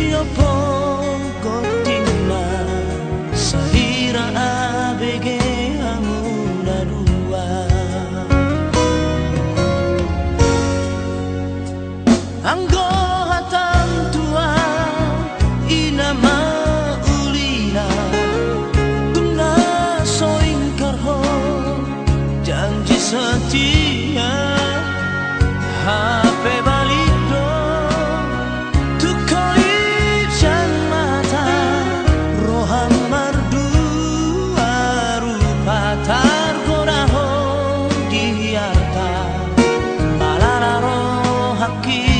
Your boy. aquí.